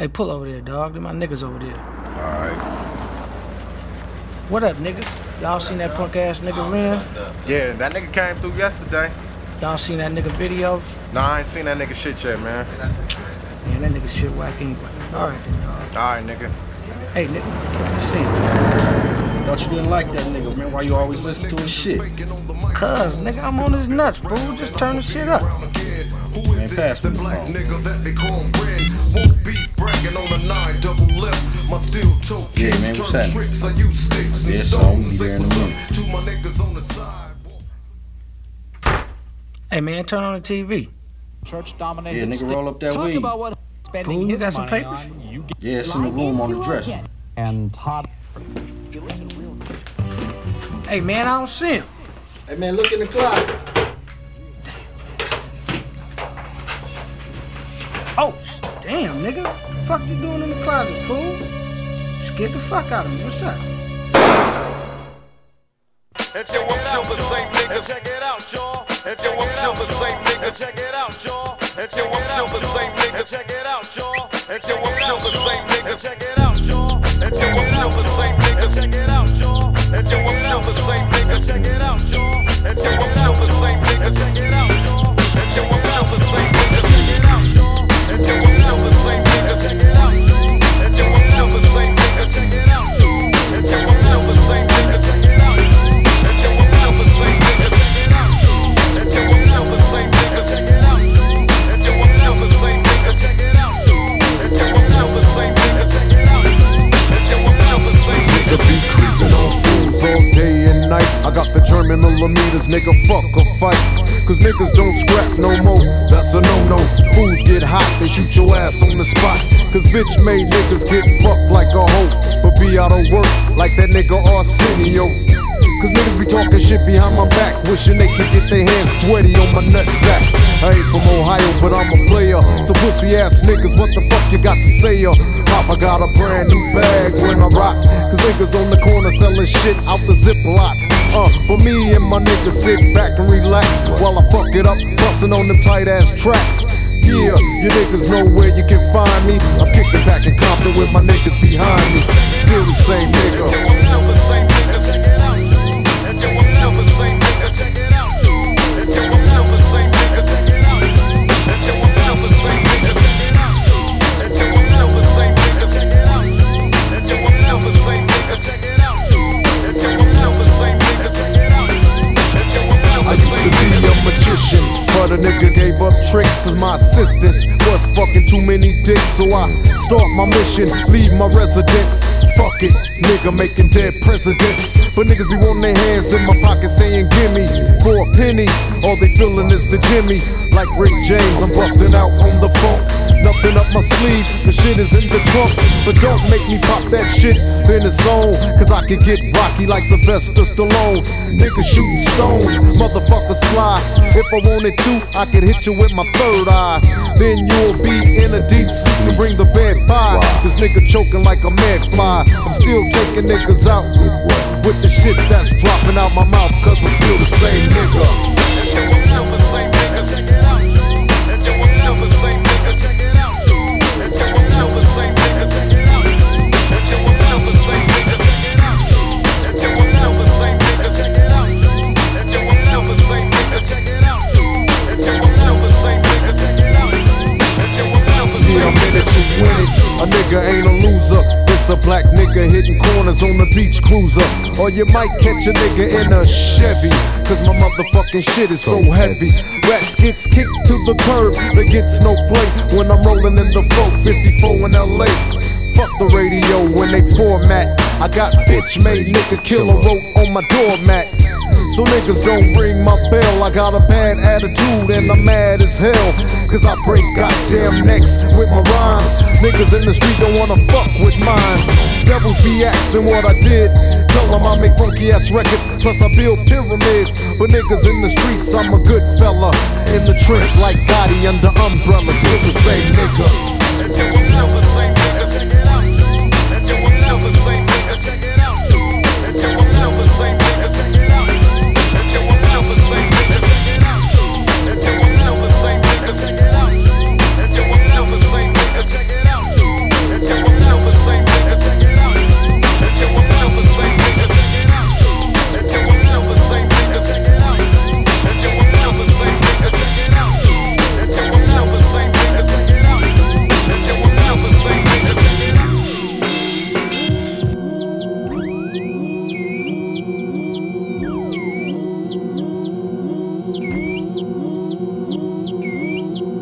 Hey, pull over there, dog. Them my niggas over there. Alright. What up, niggas? Y'all seen that punk ass nigga Ren? Yeah, that nigga came through yesterday. Y'all seen that nigga video? Nah, I ain't seen that nigga shit yet, man. Man, that nigga shit whack anyway. Alright then, dog. Alright, nigga. Hey, nigga, see me. Thought you didn't like that nigga, man. Why you always listen to his shit? Cuz, nigga, I'm on his nuts, fool. Just turn the shit up. Man, pass me the black phone. nigga that they call Ren won't be bragging on a nine double lip. My steel toe Yeah, kicks man, what's turn happening? tricks. I use sticks and stones. Say there in a what's up to my niggas on the side. Hey, man, turn on the TV. Church dominated. Yeah, nigga, roll up that Talk weed. about what spending Fool, you got some papers? on, you get Yeah, it's in the room on the dresser. and Todd. Hey, man, I don't see him. Hey, man, look in the closet. Damn, nigga. what The fuck you doing in the closet, fool? Scared the fuck out of me. What's up? If yo, I'm still the same niggas, check it out, y'all. If yo, I'm still the same niggas, check it out, y'all. If yo, I'm still the same niggas, check it out, y'all. If yo, I'm still the same niggas, check it out, y'all. If yo, I'm still the same niggas, check it out, y'all. If yo, I'm still the same niggas, check it out, y'all. Millimeters, nigga, fuck a fight. Cause niggas don't scrap no more, that's a no no. Fools get hot, they shoot your ass on the spot. Cause bitch made niggas get fucked like a hoe. But be out of work like that nigga Arsenio. Cause niggas be talking shit behind my back, wishing they could get their hands sweaty on my nutsack. I ain't from Ohio, but I'm a player. So pussy ass niggas, what the fuck you got to say? Uh, Papa got a brand new bag when I rock. Cause niggas on the corner selling shit out the Ziploc. Uh, for me and my niggas sit back and relax while I fuck it up, bustin' on them tight ass tracks. Yeah, you niggas know where you can find me. I'm kicking back in Compton with my niggas behind me. Still the same nigga. Magician, but a nigga gave up tricks cause my assistants was fucking too many dicks. So I start my mission, leave my residence. Fuck it, nigga making dead presidents. But niggas be wanting their hands in my pocket saying gimme for a penny. All they feeling is the Jimmy. Like Rick James, I'm busting out on the funk. Nothing up my sleeve, the shit is in the trunk. But don't make me pop that shit in the zone. Cause I could get rocky like Sylvester Stallone. Niggas shooting stones, motherfucker sly. If I wanted to, I could hit you with my third eye. Then you'll be in a deep sleep to bring the bed by. This nigga choking like a mad fly. I'm still taking niggas out with the shit that's dropping out my mouth. Cause I'm still the same nigga. A black nigga hitting corners on the beach cruiser. Or you might catch a nigga in a Chevy. Cause my motherfucking shit is so heavy. Rats gets kicked to the curb. There gets no play when I'm rolling in the 454 in LA. Fuck the radio when they format. I got bitch made nigga killer wrote on my doormat. So niggas don't ring my bell. I got a bad attitude and I'm mad as hell. Cause I break goddamn necks with my rhymes. Niggas in the street don't wanna fuck with mine. Devils be asking what I did. Tell them I make funky ass records, plus I build pyramids. But niggas in the streets, I'm a good fella. In the trench like Gotti under umbrellas, still the same nigga.